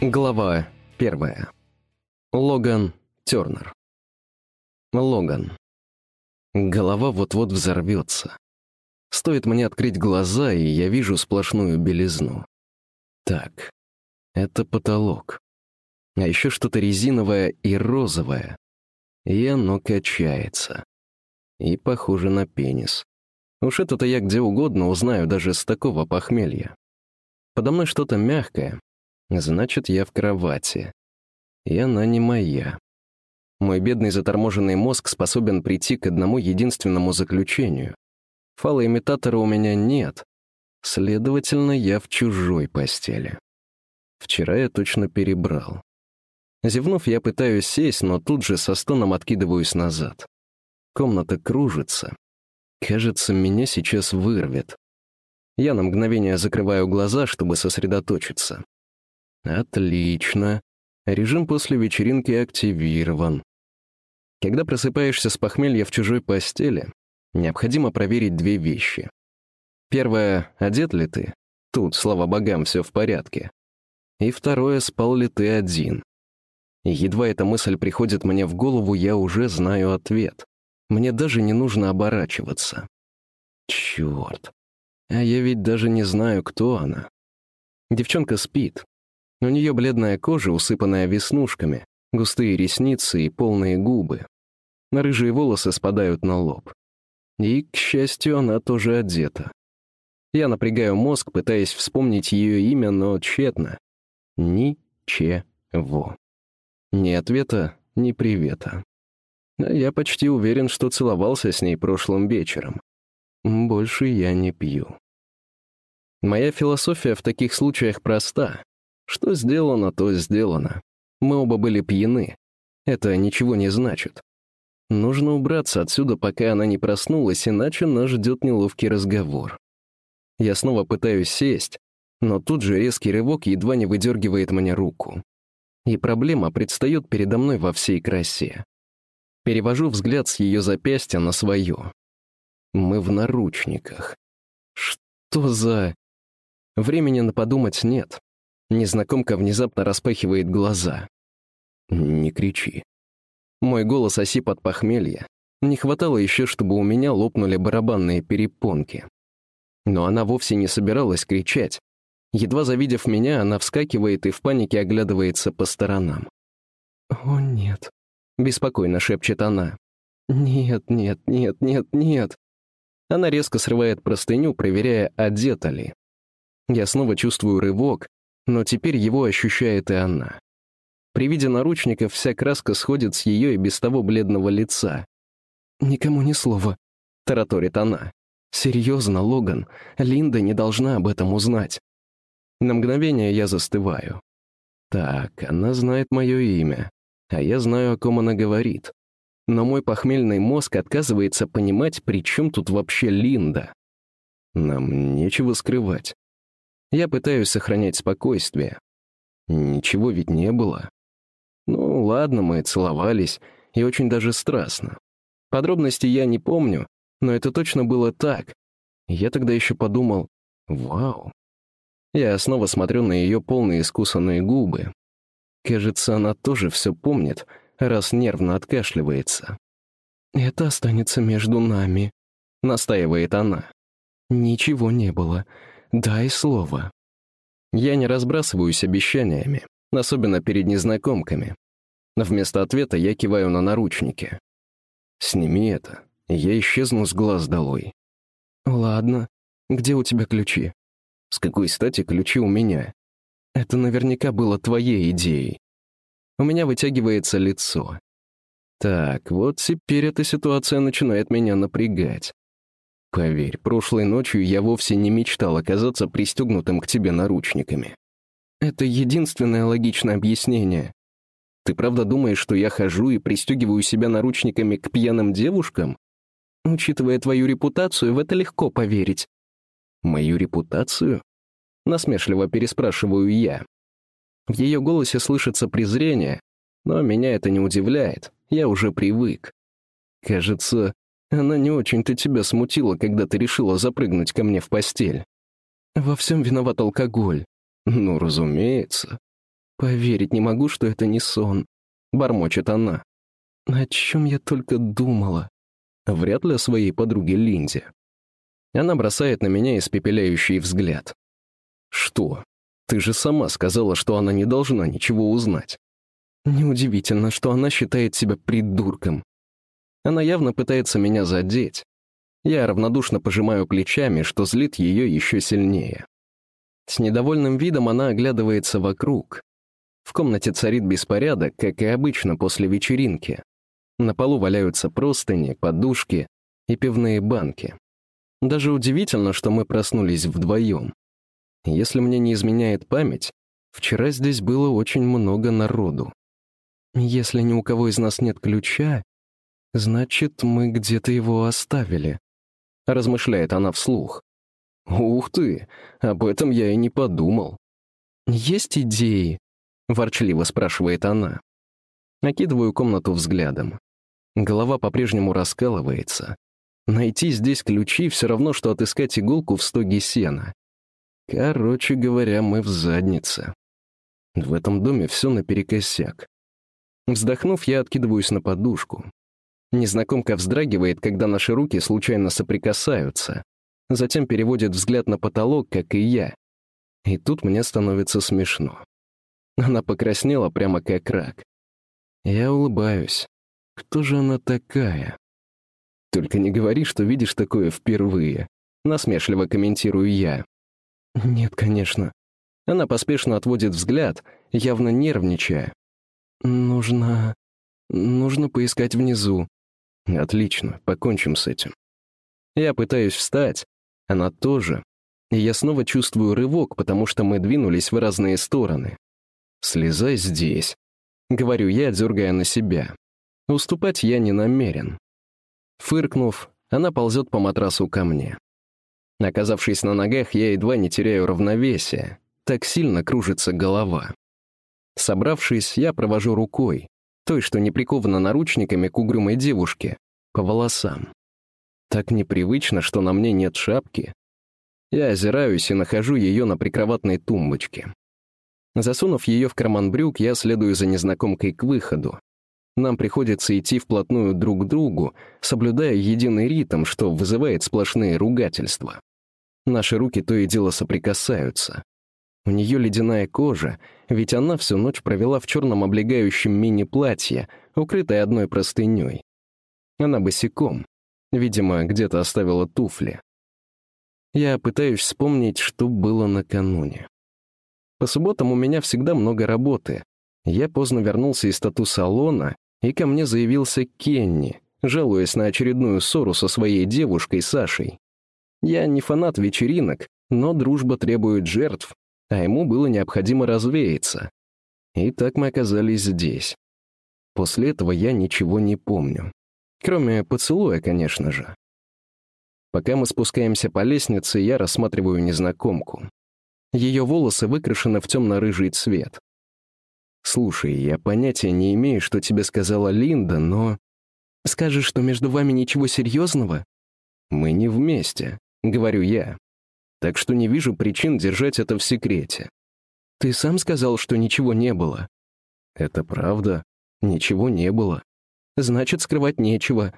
Глава первая. Логан Тернер. Логан. Голова вот-вот взорвется. Стоит мне открыть глаза, и я вижу сплошную белизну. Так, это потолок. А еще что-то резиновое и розовое. И оно качается. И похоже на пенис. Уж это-то я где угодно узнаю даже с такого похмелья. Подо мной что-то мягкое, Значит, я в кровати. И она не моя. Мой бедный заторможенный мозг способен прийти к одному единственному заключению. Фалоимитатора у меня нет. Следовательно, я в чужой постели. Вчера я точно перебрал. Зевнув, я пытаюсь сесть, но тут же со стоном откидываюсь назад. Комната кружится. Кажется, меня сейчас вырвет. Я на мгновение закрываю глаза, чтобы сосредоточиться. Отлично. Режим после вечеринки активирован. Когда просыпаешься с похмелья в чужой постели, необходимо проверить две вещи. Первое — одет ли ты? Тут, слава богам, все в порядке. И второе — спал ли ты один? Едва эта мысль приходит мне в голову, я уже знаю ответ. Мне даже не нужно оборачиваться. Черт. А я ведь даже не знаю, кто она. Девчонка спит, у нее бледная кожа, усыпанная веснушками, густые ресницы и полные губы. Рыжие волосы спадают на лоб. И, к счастью, она тоже одета. Я напрягаю мозг, пытаясь вспомнить ее имя, но тщетно. Ничего. Ни ответа, ни привета. А я почти уверен, что целовался с ней прошлым вечером. Больше я не пью. Моя философия в таких случаях проста. Что сделано, то сделано. Мы оба были пьяны. Это ничего не значит. Нужно убраться отсюда, пока она не проснулась, иначе нас ждет неловкий разговор. Я снова пытаюсь сесть, но тут же резкий рывок едва не выдергивает мне руку. И проблема предстает передо мной во всей красе. Перевожу взгляд с ее запястья на свое. Мы в наручниках. Что за... Времени на подумать нет. Незнакомка внезапно распахивает глаза. «Не кричи». Мой голос осип от похмелья. Не хватало еще, чтобы у меня лопнули барабанные перепонки. Но она вовсе не собиралась кричать. Едва завидев меня, она вскакивает и в панике оглядывается по сторонам. «О, нет», — беспокойно шепчет она. «Нет, нет, нет, нет, нет». Она резко срывает простыню, проверяя, одета ли. Я снова чувствую рывок, но теперь его ощущает и она. При виде наручников вся краска сходит с ее и без того бледного лица. «Никому ни слова», — тараторит она. «Серьезно, Логан, Линда не должна об этом узнать». На мгновение я застываю. Так, она знает мое имя, а я знаю, о ком она говорит. Но мой похмельный мозг отказывается понимать, при чем тут вообще Линда. Нам нечего скрывать. Я пытаюсь сохранять спокойствие. Ничего ведь не было. Ну, ладно, мы целовались, и очень даже страстно. Подробностей я не помню, но это точно было так. Я тогда еще подумал, вау. Я снова смотрю на ее полные искусанные губы. Кажется, она тоже все помнит, раз нервно откашливается. «Это останется между нами», — настаивает она. «Ничего не было. Дай слово. Я не разбрасываюсь обещаниями, особенно перед незнакомками. Вместо ответа я киваю на наручники. «Сними это, я исчезну с глаз долой». «Ладно. Где у тебя ключи?» «С какой стати ключи у меня?» «Это наверняка было твоей идеей». У меня вытягивается лицо. Так, вот теперь эта ситуация начинает меня напрягать. Поверь, прошлой ночью я вовсе не мечтал оказаться пристегнутым к тебе наручниками. Это единственное логичное объяснение. Ты правда думаешь, что я хожу и пристегиваю себя наручниками к пьяным девушкам? Учитывая твою репутацию, в это легко поверить. Мою репутацию? Насмешливо переспрашиваю я. В ее голосе слышится презрение, но меня это не удивляет, я уже привык. Кажется, она не очень-то тебя смутила, когда ты решила запрыгнуть ко мне в постель. Во всем виноват алкоголь. Ну, разумеется. Поверить не могу, что это не сон. Бормочет она. О чем я только думала. Вряд ли о своей подруге Линде. Она бросает на меня испепеляющий взгляд. Что? Ты же сама сказала, что она не должна ничего узнать. Неудивительно, что она считает себя придурком. Она явно пытается меня задеть. Я равнодушно пожимаю плечами, что злит ее еще сильнее. С недовольным видом она оглядывается вокруг. В комнате царит беспорядок, как и обычно после вечеринки. На полу валяются простыни, подушки и пивные банки. Даже удивительно, что мы проснулись вдвоем. Если мне не изменяет память, вчера здесь было очень много народу. Если ни у кого из нас нет ключа, значит, мы где-то его оставили. Размышляет она вслух. Ух ты, об этом я и не подумал. Есть идеи? Ворчливо спрашивает она. Накидываю комнату взглядом. Голова по-прежнему раскалывается. Найти здесь ключи все равно, что отыскать иголку в стоге сена. Короче говоря, мы в заднице. В этом доме все наперекосяк. Вздохнув, я откидываюсь на подушку. Незнакомка вздрагивает, когда наши руки случайно соприкасаются. Затем переводит взгляд на потолок, как и я. И тут мне становится смешно. Она покраснела прямо как рак. Я улыбаюсь. Кто же она такая? Только не говори, что видишь такое впервые. Насмешливо комментирую я. Нет, конечно. Она поспешно отводит взгляд, явно нервничая. Нужно... нужно поискать внизу. Отлично, покончим с этим. Я пытаюсь встать, она тоже. И я снова чувствую рывок, потому что мы двинулись в разные стороны. «Слезай здесь», — говорю я, дергая на себя. Уступать я не намерен. Фыркнув, она ползет по матрасу ко мне. Оказавшись на ногах, я едва не теряю равновесие. Так сильно кружится голова. Собравшись, я провожу рукой, той, что не прикована наручниками к угрюмой девушке, по волосам. Так непривычно, что на мне нет шапки. Я озираюсь и нахожу ее на прикроватной тумбочке. Засунув ее в карман брюк, я следую за незнакомкой к выходу. Нам приходится идти вплотную друг к другу, соблюдая единый ритм, что вызывает сплошные ругательства. Наши руки то и дело соприкасаются. У нее ледяная кожа, ведь она всю ночь провела в черном облегающем мини-платье, укрытой одной простыней. Она босиком. Видимо, где-то оставила туфли. Я пытаюсь вспомнить, что было накануне. По субботам у меня всегда много работы. Я поздно вернулся из тату-салона, и ко мне заявился Кенни, жалуясь на очередную ссору со своей девушкой Сашей. Я не фанат вечеринок, но дружба требует жертв, а ему было необходимо развеяться. И так мы оказались здесь. После этого я ничего не помню. Кроме поцелуя, конечно же. Пока мы спускаемся по лестнице, я рассматриваю незнакомку. Ее волосы выкрашены в темно-рыжий цвет. «Слушай, я понятия не имею, что тебе сказала Линда, но...» «Скажешь, что между вами ничего серьезного?» «Мы не вместе», — говорю я. «Так что не вижу причин держать это в секрете». «Ты сам сказал, что ничего не было». «Это правда. Ничего не было». «Значит, скрывать нечего».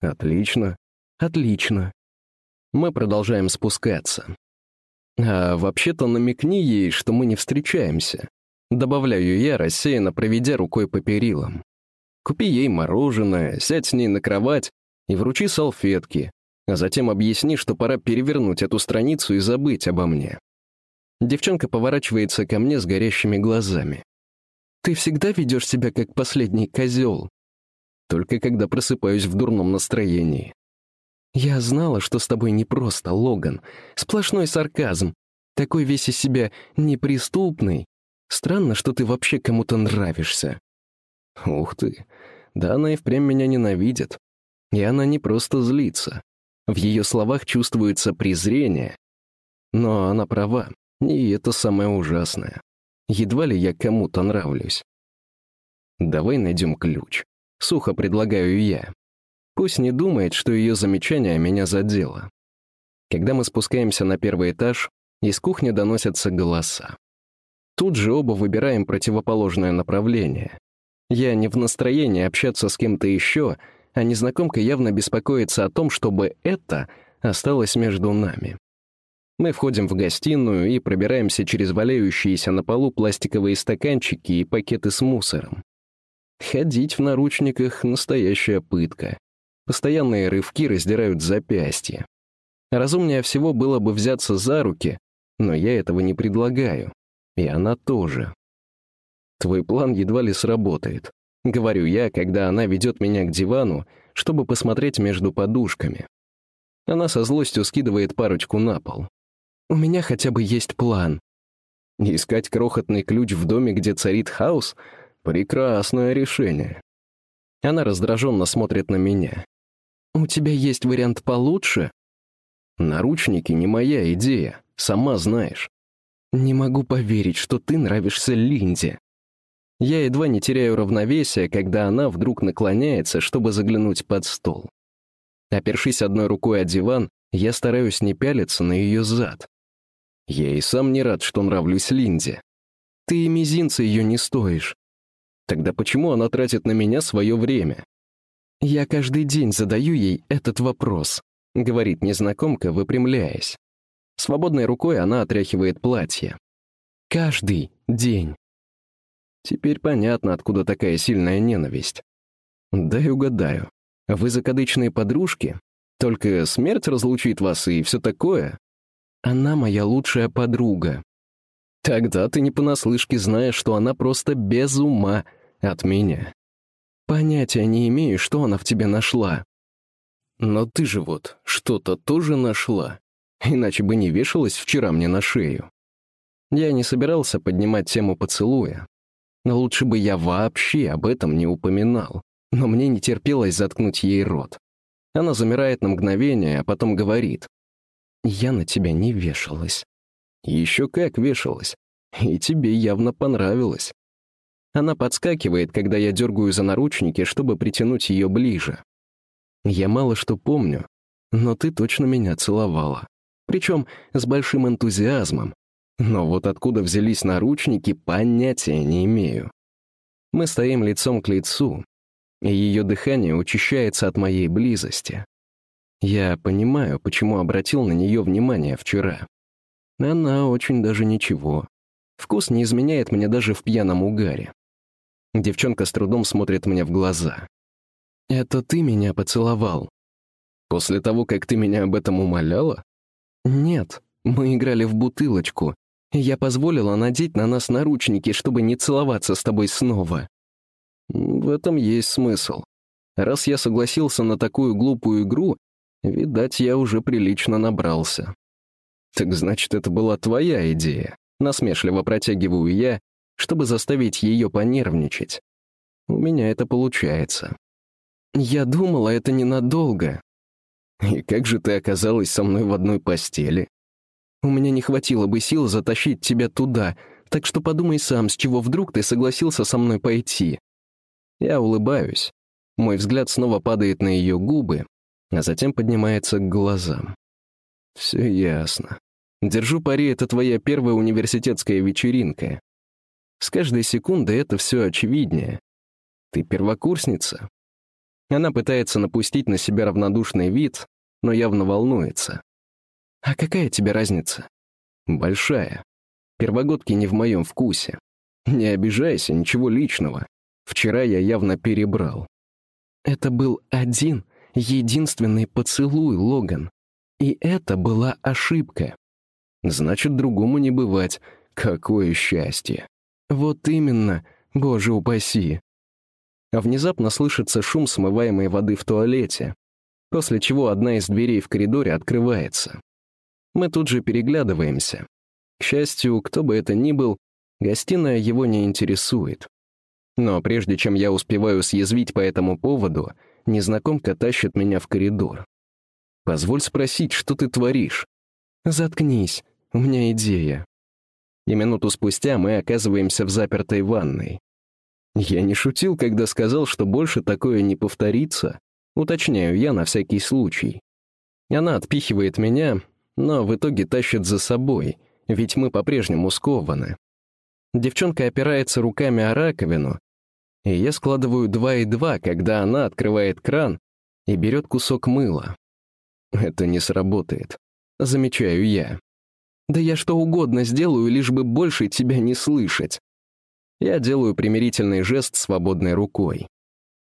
«Отлично». «Отлично». Мы продолжаем спускаться. А вообще-то намекни ей, что мы не встречаемся. Добавляю я, рассеянно проведя рукой по перилам. Купи ей мороженое, сядь с ней на кровать и вручи салфетки, а затем объясни, что пора перевернуть эту страницу и забыть обо мне. Девчонка поворачивается ко мне с горящими глазами. «Ты всегда ведешь себя как последний козел?» Только когда просыпаюсь в дурном настроении. «Я знала, что с тобой непросто, Логан. Сплошной сарказм. Такой весь из себя неприступный. Странно, что ты вообще кому-то нравишься». «Ух ты. Да она и впрямь меня ненавидит. И она не просто злится. В ее словах чувствуется презрение. Но она права, и это самое ужасное. Едва ли я кому-то нравлюсь. «Давай найдем ключ», — сухо предлагаю я. Пусть не думает, что ее замечание меня задело. Когда мы спускаемся на первый этаж, из кухни доносятся голоса. Тут же оба выбираем противоположное направление. Я не в настроении общаться с кем-то еще, а незнакомка явно беспокоится о том, чтобы это осталось между нами. Мы входим в гостиную и пробираемся через валяющиеся на полу пластиковые стаканчики и пакеты с мусором. Ходить в наручниках — настоящая пытка. Постоянные рывки раздирают запястья. Разумнее всего было бы взяться за руки, но я этого не предлагаю. И она тоже. Твой план едва ли сработает. Говорю я, когда она ведет меня к дивану, чтобы посмотреть между подушками. Она со злостью скидывает парочку на пол. У меня хотя бы есть план. Искать крохотный ключ в доме, где царит хаос — прекрасное решение. Она раздраженно смотрит на меня. «У тебя есть вариант получше?» «Наручники не моя идея, сама знаешь». «Не могу поверить, что ты нравишься Линде». Я едва не теряю равновесие, когда она вдруг наклоняется, чтобы заглянуть под стол. Опершись одной рукой о диван, я стараюсь не пялиться на ее зад. Я и сам не рад, что нравлюсь Линде. Ты и мизинца ее не стоишь. Тогда почему она тратит на меня свое время? Я каждый день задаю ей этот вопрос, говорит незнакомка, выпрямляясь. Свободной рукой она отряхивает платье. Каждый день. Теперь понятно, откуда такая сильная ненависть. Дай угадаю. Вы закадычные подружки? Только смерть разлучит вас и все такое? Она моя лучшая подруга. Тогда ты не понаслышке знаешь, что она просто без ума от меня. Понятия не имею, что она в тебе нашла. Но ты же вот что-то тоже нашла. Иначе бы не вешалась вчера мне на шею. Я не собирался поднимать тему поцелуя. Но лучше бы я вообще об этом не упоминал. Но мне не терпелось заткнуть ей рот. Она замирает на мгновение, а потом говорит. Я на тебя не вешалась. Еще как вешалась. И тебе явно понравилось. Она подскакивает, когда я дергаю за наручники, чтобы притянуть ее ближе. Я мало что помню, но ты точно меня целовала. Причем с большим энтузиазмом. Но вот откуда взялись наручники, понятия не имею. Мы стоим лицом к лицу, и ее дыхание учащается от моей близости. Я понимаю, почему обратил на нее внимание вчера. Она очень даже ничего. Вкус не изменяет мне даже в пьяном угаре. Девчонка с трудом смотрит мне в глаза. «Это ты меня поцеловал?» «После того, как ты меня об этом умоляла?» «Нет, мы играли в бутылочку, я позволила надеть на нас наручники, чтобы не целоваться с тобой снова». «В этом есть смысл. Раз я согласился на такую глупую игру, Видать, я уже прилично набрался. Так значит, это была твоя идея. Насмешливо протягиваю я, чтобы заставить ее понервничать. У меня это получается. Я думала, это ненадолго. И как же ты оказалась со мной в одной постели? У меня не хватило бы сил затащить тебя туда, так что подумай сам, с чего вдруг ты согласился со мной пойти. Я улыбаюсь. Мой взгляд снова падает на ее губы, а затем поднимается к глазам. Все ясно. Держу пари, это твоя первая университетская вечеринка. С каждой секундой это все очевиднее. Ты первокурсница. Она пытается напустить на себя равнодушный вид, но явно волнуется. А какая тебе разница? Большая. Первогодки не в моем вкусе. Не обижайся, ничего личного. Вчера я явно перебрал. Это был один единственный поцелуй, Логан. И это была ошибка. Значит, другому не бывать. Какое счастье. Вот именно, боже упаси. А внезапно слышится шум смываемой воды в туалете, после чего одна из дверей в коридоре открывается. Мы тут же переглядываемся. К счастью, кто бы это ни был, гостиная его не интересует. Но прежде чем я успеваю съязвить по этому поводу, незнакомка тащит меня в коридор. «Позволь спросить, что ты творишь?» «Заткнись, у меня идея». И минуту спустя мы оказываемся в запертой ванной. Я не шутил, когда сказал, что больше такое не повторится. Уточняю я на всякий случай. Она отпихивает меня, но в итоге тащит за собой, ведь мы по-прежнему скованы. Девчонка опирается руками о раковину, и я складываю два и два, когда она открывает кран и берет кусок мыла. Это не сработает. Замечаю я. Да я что угодно сделаю, лишь бы больше тебя не слышать. Я делаю примирительный жест свободной рукой.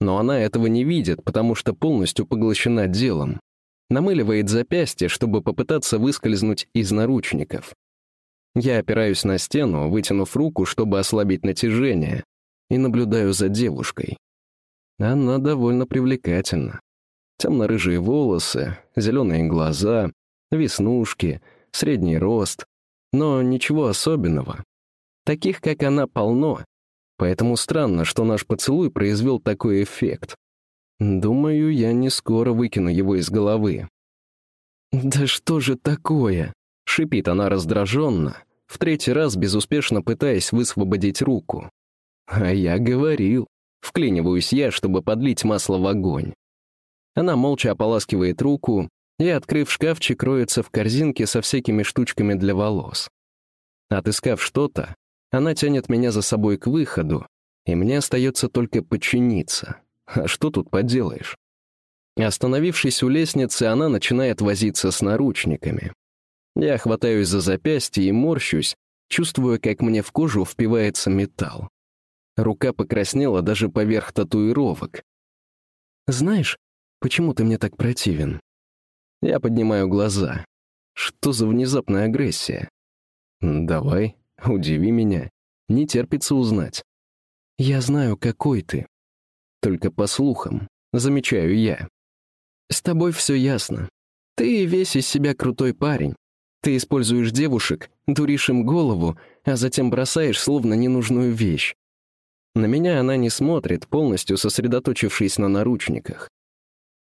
Но она этого не видит, потому что полностью поглощена делом. Намыливает запястье, чтобы попытаться выскользнуть из наручников. Я опираюсь на стену, вытянув руку, чтобы ослабить натяжение, и наблюдаю за девушкой. Она довольно привлекательна. Темно-рыжие волосы, зеленые глаза, веснушки, средний рост. Но ничего особенного. Таких, как она, полно. Поэтому странно, что наш поцелуй произвел такой эффект. Думаю, я не скоро выкину его из головы. «Да что же такое?» — шипит она раздраженно, в третий раз безуспешно пытаясь высвободить руку. А я говорил. Вклиниваюсь я, чтобы подлить масло в огонь. Она молча ополаскивает руку и, открыв шкафчик, роется в корзинке со всякими штучками для волос. Отыскав что-то, она тянет меня за собой к выходу, и мне остается только подчиниться. А что тут поделаешь? Остановившись у лестницы, она начинает возиться с наручниками. Я хватаюсь за запястье и морщусь, чувствуя, как мне в кожу впивается металл. Рука покраснела даже поверх татуировок. «Знаешь, почему ты мне так противен?» Я поднимаю глаза. Что за внезапная агрессия? «Давай, удиви меня. Не терпится узнать». «Я знаю, какой ты». Только по слухам, замечаю я. «С тобой все ясно. Ты весь из себя крутой парень. Ты используешь девушек, дуришь им голову, а затем бросаешь словно ненужную вещь. На меня она не смотрит, полностью сосредоточившись на наручниках.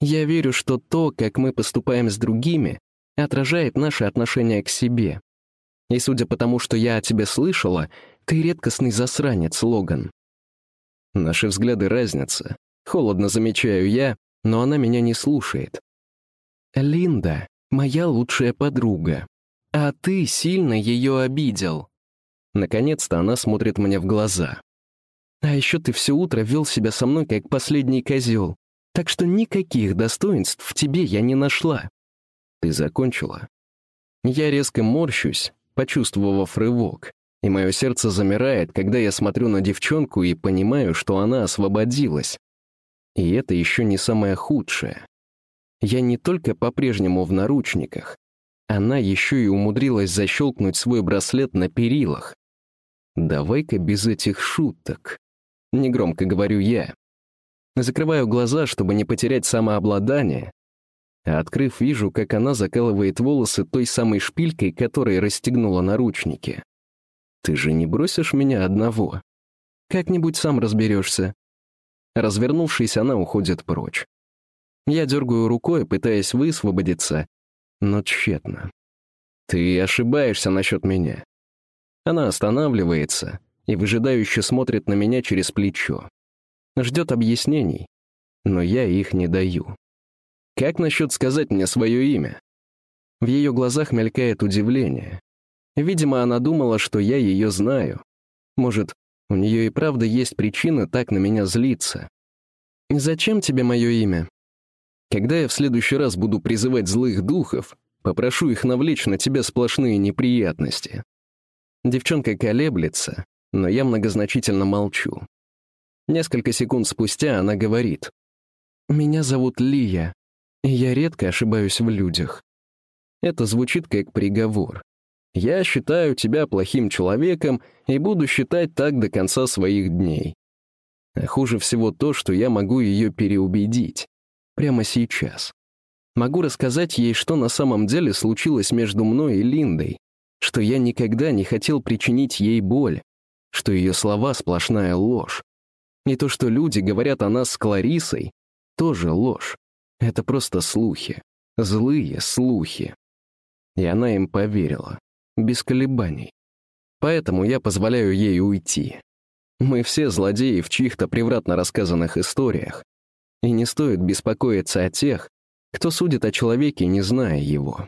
Я верю, что то, как мы поступаем с другими, отражает наше отношение к себе. И судя по тому, что я о тебе слышала, ты редкостный засранец, Логан. Наши взгляды разнятся. Холодно замечаю я, но она меня не слушает. Линда — моя лучшая подруга. А ты сильно ее обидел. Наконец-то она смотрит мне в глаза. А еще ты все утро вел себя со мной как последний козел, так что никаких достоинств в тебе я не нашла. Ты закончила. Я резко морщусь, почувствовав рывок, и мое сердце замирает, когда я смотрю на девчонку и понимаю, что она освободилась. И это еще не самое худшее. Я не только по-прежнему в наручниках, она еще и умудрилась защелкнуть свой браслет на перилах. Давай-ка без этих шуток. Негромко говорю я. Закрываю глаза, чтобы не потерять самообладание, а открыв, вижу, как она закалывает волосы той самой шпилькой, которой расстегнула наручники. «Ты же не бросишь меня одного? Как-нибудь сам разберешься». Развернувшись, она уходит прочь. Я дергаю рукой, пытаясь высвободиться, но тщетно. «Ты ошибаешься насчет меня». Она останавливается, и выжидающе смотрит на меня через плечо. Ждет объяснений, но я их не даю. Как насчет сказать мне свое имя? В ее глазах мелькает удивление. Видимо, она думала, что я ее знаю. Может, у нее и правда есть причина так на меня злиться. «Зачем тебе мое имя?» Когда я в следующий раз буду призывать злых духов, попрошу их навлечь на тебя сплошные неприятности. Девчонка колеблется, но я многозначительно молчу. Несколько секунд спустя она говорит. «Меня зовут Лия, и я редко ошибаюсь в людях». Это звучит как приговор. «Я считаю тебя плохим человеком и буду считать так до конца своих дней». А хуже всего то, что я могу ее переубедить. Прямо сейчас. Могу рассказать ей, что на самом деле случилось между мной и Линдой, что я никогда не хотел причинить ей боль, что ее слова — сплошная ложь. И то, что люди говорят о нас с Кларисой, тоже ложь. Это просто слухи. Злые слухи. И она им поверила. Без колебаний. Поэтому я позволяю ей уйти. Мы все злодеи в чьих-то превратно рассказанных историях. И не стоит беспокоиться о тех, кто судит о человеке, не зная его.